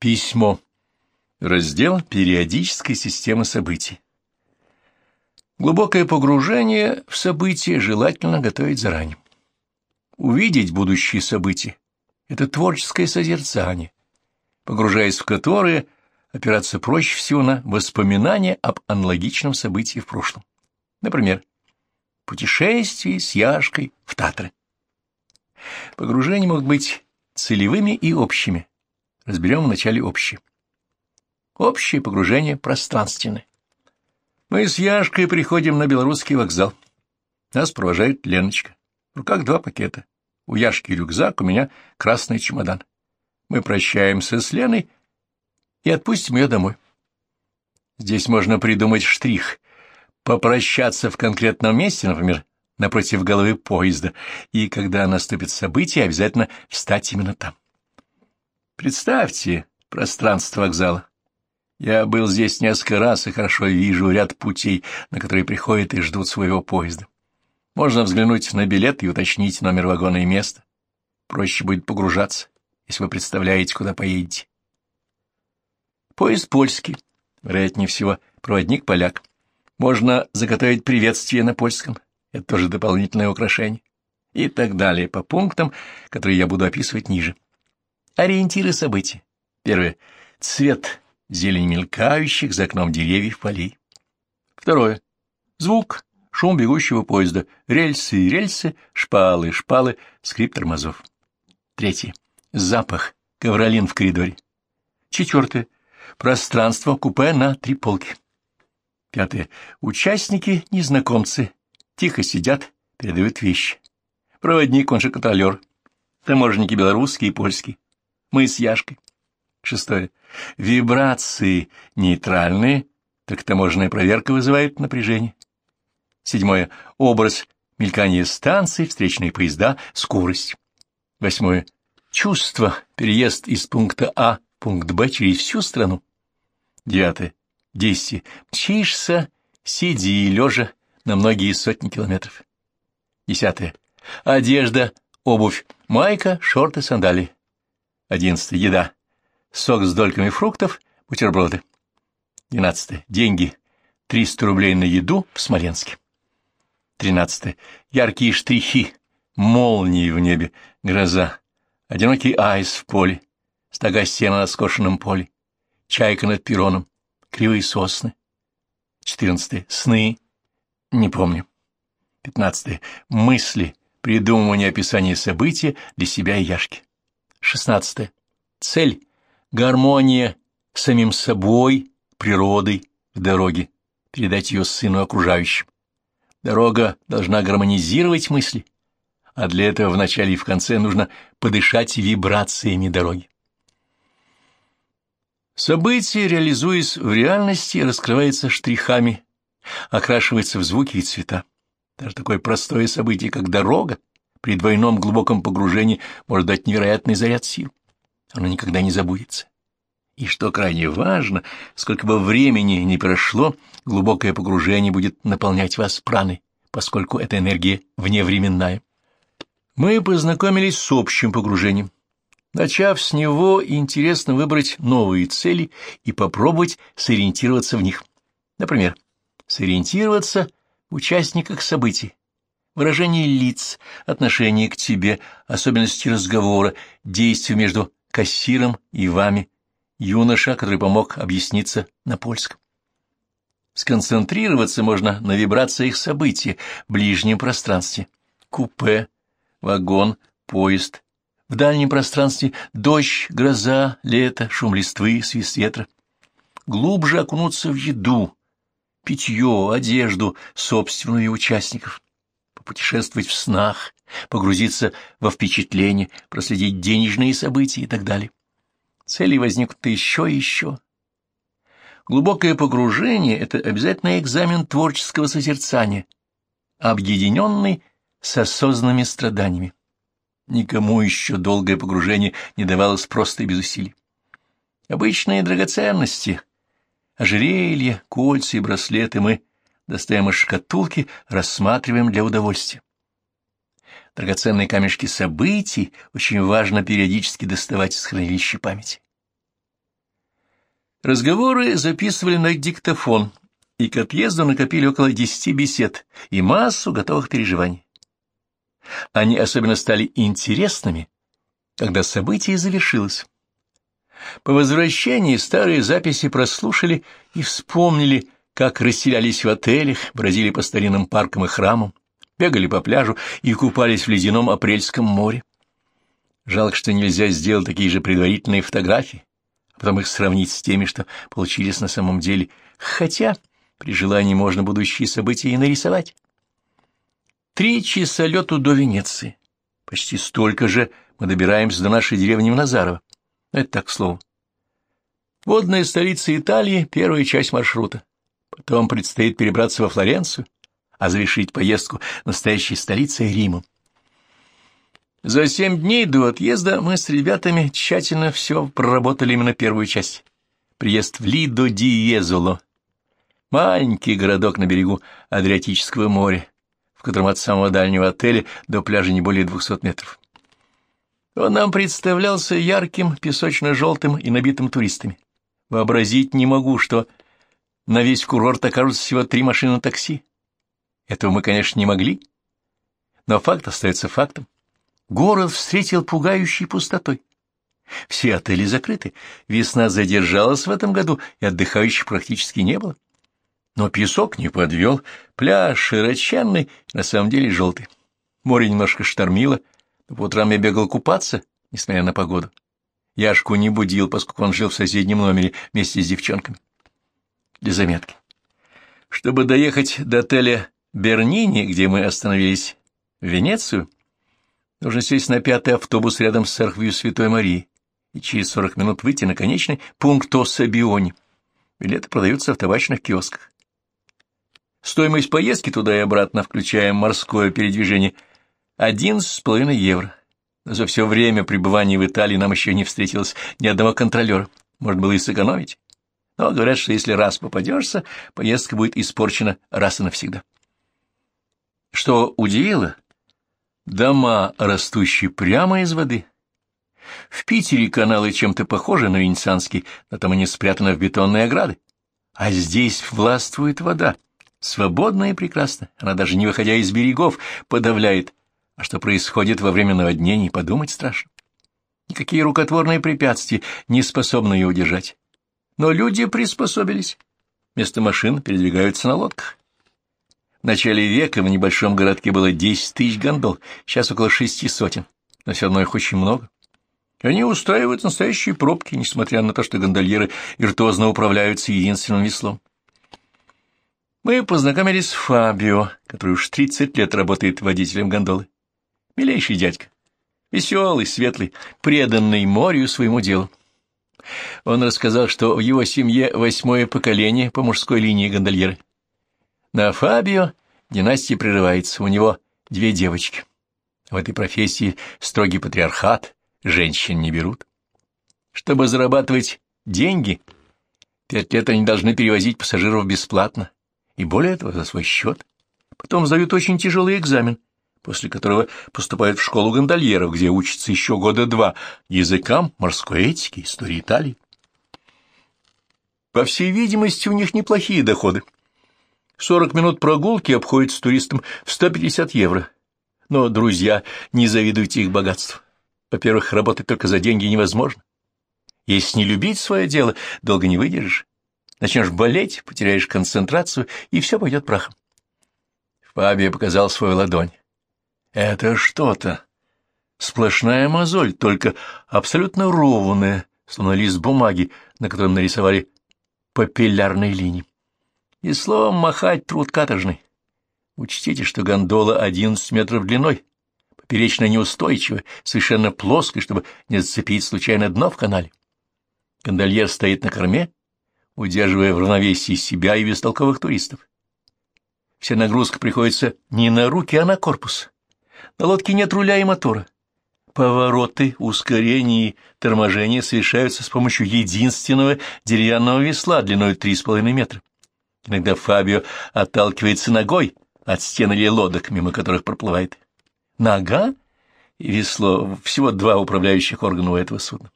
Письмо. Раздел «Периодическая система событий». Глубокое погружение в события желательно готовить заранее. Увидеть будущие события – это творческое созерцание, погружаясь в которое опираться проще всего на воспоминания об аналогичном событии в прошлом. Например, путешествие с Яшкой в Татры. Погружения могут быть целевыми и общими. Разберем вначале общее. Общее погружение пространственное. Мы с Яшкой приходим на белорусский вокзал. Нас провожает Леночка. В руках два пакета. У Яшки рюкзак, у меня красный чемодан. Мы прощаемся с Леной и отпустим ее домой. Здесь можно придумать штрих. Попрощаться в конкретном месте, например, напротив головы поезда, и когда наступит событие, обязательно встать именно там. Представьте пространство вокзала. Я был здесь несколько раз и хорошо вижу ряд путей, на которые приходят и ждут своего поезда. Можно взглянуть на билет и уточнить номер вагона и место. Проще будет погружаться, если вы представляете, куда поедете. Поезд польский, вероятнее всего, проводник поляк. Можно заготовить приветствие на польском, это тоже дополнительное украшение. И так далее по пунктам, которые я буду описывать ниже. Ориентиры событий. Первое. Цвет зелень мелькающих за окном деревьев полей. Второе. Звук, шум бегущего поезда, рельсы и рельсы, шпалы, шпалы, скрип тормозов. Третье. Запах, ковролин в коридоре. Четвертое. Пространство купе на три полки. Пятое. Участники, незнакомцы, тихо сидят, передают вещи. Проводник, он же контролер. Таможенники белорусские и польские. Мы с Яшкой. Шестое. Вибрации нейтральные, так таможенная проверка вызывает напряжение. Седьмое. Образ мелькания станций, встречные поезда, скорость. Восьмое. Чувство, переезд из пункта А в пункт Б через всю страну. Девятое. Действие. Мчишься, сиди лежа на многие сотни километров. Десятое. Одежда, обувь, майка, шорты, сандалии. Одиннадцатое. Еда сок с дольками фруктов, бутерброды. 12. Деньги. 300 рублей на еду в Смоленске. 13. Яркие штрихи. Молнии в небе. Гроза. Одинокий айс в поле. Стога сена на скошенном поле. Чайка над пероном. Кривые сосны. 14. Сны. Не помню. 15. Мысли. Придумывание описания события для себя и Яшки. 16. Цель гармония с самим собой, природой в дороге, передать ее сыну окружающим. Дорога должна гармонизировать мысли, а для этого в начале и в конце нужно подышать вибрациями дороги. Событие, реализуясь в реальности, раскрывается штрихами, окрашивается в звуки и цвета. Даже такое простое событие, как дорога, при двойном глубоком погружении может дать невероятный заряд сил оно никогда не забудется. И что крайне важно, сколько бы времени ни прошло, глубокое погружение будет наполнять вас праной, поскольку эта энергия вневременная. Мы познакомились с общим погружением. Начав с него, интересно выбрать новые цели и попробовать сориентироваться в них. Например, сориентироваться в участниках событий, выражение лиц, отношение к тебе, особенности разговора, действия между кассиром и вами, юноша, который помог объясниться на польском. Сконцентрироваться можно на вибрациях события в ближнем пространстве. Купе, вагон, поезд. В дальнем пространстве дождь, гроза, лето, шум листвы, свист ветра. Глубже окунуться в еду, питье, одежду, собственную участников. Попутешествовать в снах, погрузиться во впечатление, проследить денежные события и так далее. Цели возникнут еще и еще. Глубокое погружение — это обязательный экзамен творческого созерцания, объединенный с осознанными страданиями. Никому еще долгое погружение не давалось просто и без усилий. Обычные драгоценности, ожерелья, кольца и браслеты мы достаем из шкатулки, рассматриваем для удовольствия. Драгоценные камешки событий очень важно периодически доставать из хранилища памяти. Разговоры записывали на диктофон, и к отъезду накопили около десяти бесед и массу готовых переживаний. Они особенно стали интересными, когда событие завершилось. По возвращении старые записи прослушали и вспомнили, как расселялись в отелях, бродили по старинным паркам и храмам, бегали по пляжу и купались в ледяном апрельском море. Жалко, что нельзя сделать такие же предварительные фотографии, а потом их сравнить с теми, что получились на самом деле, хотя при желании можно будущие события и нарисовать. Три часа лету до Венеции. Почти столько же мы добираемся до нашей деревни в Назарово. Это так, к слову. Водная столица Италии — первая часть маршрута. Потом предстоит перебраться во Флоренцию, а завершить поездку настоящей столицей Рима. За семь дней до отъезда мы с ребятами тщательно все проработали именно первую часть. Приезд в Лидо ди Езоло. Маленький городок на берегу Адриатического моря, в котором от самого дальнего отеля до пляжа не более двухсот метров. Он нам представлялся ярким, песочно-желтым и набитым туристами. Вообразить не могу, что на весь курорт окажутся всего три машины такси. Этого мы, конечно, не могли, но факт остается фактом. Город встретил пугающей пустотой. Все отели закрыты, весна задержалась в этом году, и отдыхающих практически не было. Но песок не подвел, пляж широченный, на самом деле желтый. Море немножко штормило, но по утрам я бегал купаться, несмотря на погоду. Яшку не будил, поскольку он жил в соседнем номере вместе с девчонками. Для заметки. Чтобы доехать до отеля Бернини, где мы остановились, в Венецию, нужно сесть на пятый автобус рядом с церковью Святой Марии и через сорок минут выйти на конечный пункт Сабиони. Билеты продаются в табачных киосках. Стоимость поездки туда и обратно, включая морское передвижение, одиннадцать с половиной евро. За все время пребывания в Италии нам еще не встретилось ни одного контролера. Может было и сэкономить. Но говорят, что если раз попадешься, поездка будет испорчена раз и навсегда. Что удивило? Дома, растущие прямо из воды. В Питере каналы чем-то похожи на венецианские, но там они спрятаны в бетонные ограды. А здесь властвует вода. Свободная и прекрасна. Она даже не выходя из берегов подавляет а что происходит во время наводнений, подумать страшно. Никакие рукотворные препятствия не способны ее удержать. Но люди приспособились. Вместо машин передвигаются на лодках. В начале века в небольшом городке было десять тысяч гондол, сейчас около шести сотен, но все равно их очень много. Они устраивают настоящие пробки, несмотря на то, что гондольеры виртуозно управляются единственным веслом. Мы познакомились с Фабио, который уж 30 лет работает водителем гондолы. Милейший дядька, веселый, светлый, преданный морю своему делу. Он рассказал, что в его семье восьмое поколение по мужской линии гондольеры. На Фабио династия прерывается, у него две девочки. В этой профессии строгий патриархат, женщин не берут. Чтобы зарабатывать деньги, пять лет они должны перевозить пассажиров бесплатно, и более того, за свой счет. Потом сдают очень тяжелый экзамен — после которого поступают в школу гондольеров, где учатся еще года два языкам, морской этике, истории Италии. По всей видимости, у них неплохие доходы. 40 минут прогулки обходятся туристам в 150 евро. Но, друзья, не завидуйте их богатству. Во-первых, работать только за деньги невозможно. Если не любить свое дело, долго не выдержишь. Начнешь болеть, потеряешь концентрацию, и все пойдет прахом. Фабия показал свою ладонь. Это что-то. Сплошная мозоль, только абсолютно ровная, словно лист бумаги, на котором нарисовали папиллярные линии. И словом махать труд каторжный. Учтите, что гондола 11 метров длиной, поперечно неустойчивая, совершенно плоская, чтобы не зацепить случайно дно в канале. Гондольер стоит на корме, удерживая в равновесии себя и бестолковых туристов. Вся нагрузка приходится не на руки, а на корпус. На лодке нет руля и мотора. Повороты, ускорения и торможения совершаются с помощью единственного деревянного весла длиной 3,5 метра. Иногда Фабио отталкивается ногой от стен или лодок, мимо которых проплывает. Нога и весло — всего два управляющих органа у этого судна.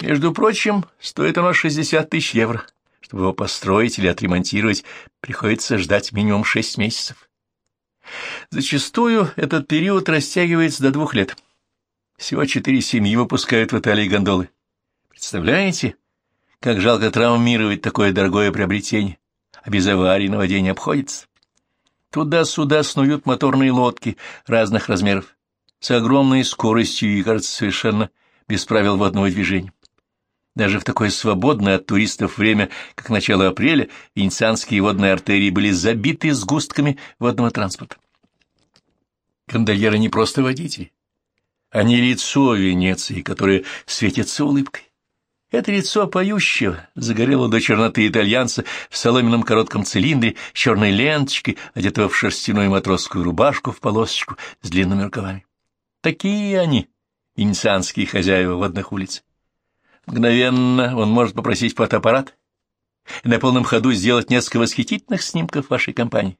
Между прочим, стоит оно 60 тысяч евро. Чтобы его построить или отремонтировать, приходится ждать минимум 6 месяцев. Зачастую этот период растягивается до двух лет. Всего четыре семьи выпускают в Италии гондолы. Представляете, как жалко травмировать такое дорогое приобретение, а без аварий на воде не обходится. Туда-сюда снуют моторные лодки разных размеров, с огромной скоростью и, кажется, совершенно без правил водного движения. Даже в такое свободное от туристов время, как начало апреля, венецианские водные артерии были забиты сгустками водного транспорта. Гондольеры не просто водители. Они лицо Венеции, которое светится улыбкой. Это лицо поющего, загорелого до черноты итальянца в соломенном коротком цилиндре черной ленточкой, одетого в шерстяную матросскую рубашку в полосочку с длинными рукавами. Такие они, венецианские хозяева водных улиц. Мгновенно он может попросить фотоаппарат и на полном ходу сделать несколько восхитительных снимков вашей компании.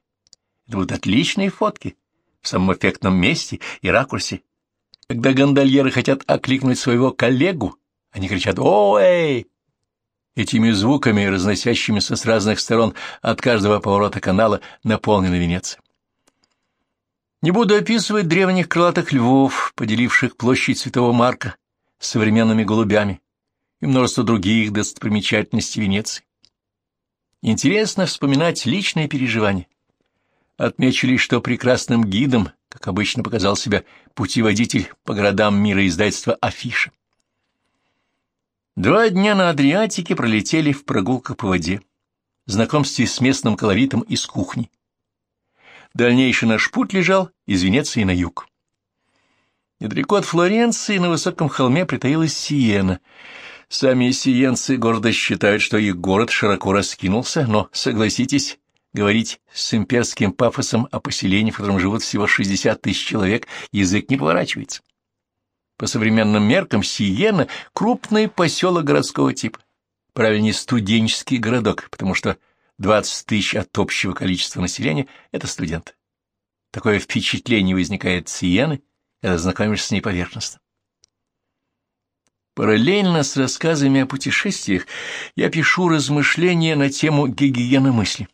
Это будут отличные фотки в самом эффектном месте и ракурсе. Когда гондольеры хотят окликнуть своего коллегу, они кричат «Оэй!». Этими звуками, разносящимися с разных сторон от каждого поворота канала, наполнена Венеция. Не буду описывать древних крылатых львов, поделивших площадь Святого Марка с современными голубями, и множество других достопримечательностей Венеции. Интересно вспоминать личные переживания. Отмечу лишь, что прекрасным гидом, как обычно показал себя путеводитель по городам мира издательства «Афиша». Два дня на Адриатике пролетели в прогулках по воде, знакомстве с местным колоритом из кухни. Дальнейший наш путь лежал из Венеции на юг. Недалеко от Флоренции на высоком холме притаилась Сиена — Сами сиенцы гордо считают, что их город широко раскинулся, но, согласитесь, говорить с имперским пафосом о поселении, в котором живут всего 60 тысяч человек, язык не поворачивается. По современным меркам Сиена — крупный поселок городского типа. Правильнее, студенческий городок, потому что 20 тысяч от общего количества населения — это студенты. Такое впечатление возникает с Сиены, когда знакомишься с ней поверхностно. Параллельно с рассказами о путешествиях я пишу размышления на тему гигиены мысли.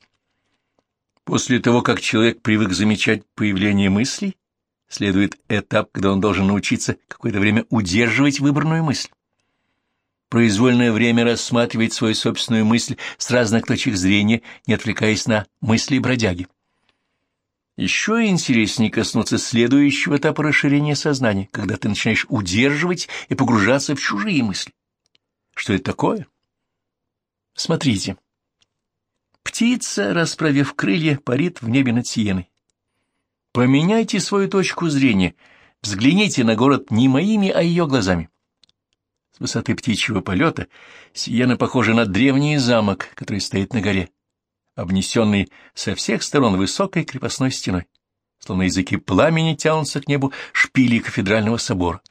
После того, как человек привык замечать появление мыслей, следует этап, когда он должен научиться какое-то время удерживать выбранную мысль. Произвольное время рассматривать свою собственную мысль с разных точек зрения, не отвлекаясь на мысли бродяги. Еще интереснее коснуться следующего этапа расширения сознания, когда ты начинаешь удерживать и погружаться в чужие мысли. Что это такое? Смотрите. Птица, расправив крылья, парит в небе над Сиеной. Поменяйте свою точку зрения, взгляните на город не моими, а ее глазами. С высоты птичьего полета Сиена похожа на древний замок, который стоит на горе обнесенный со всех сторон высокой крепостной стеной, словно языки пламени тянутся к небу шпили кафедрального собора.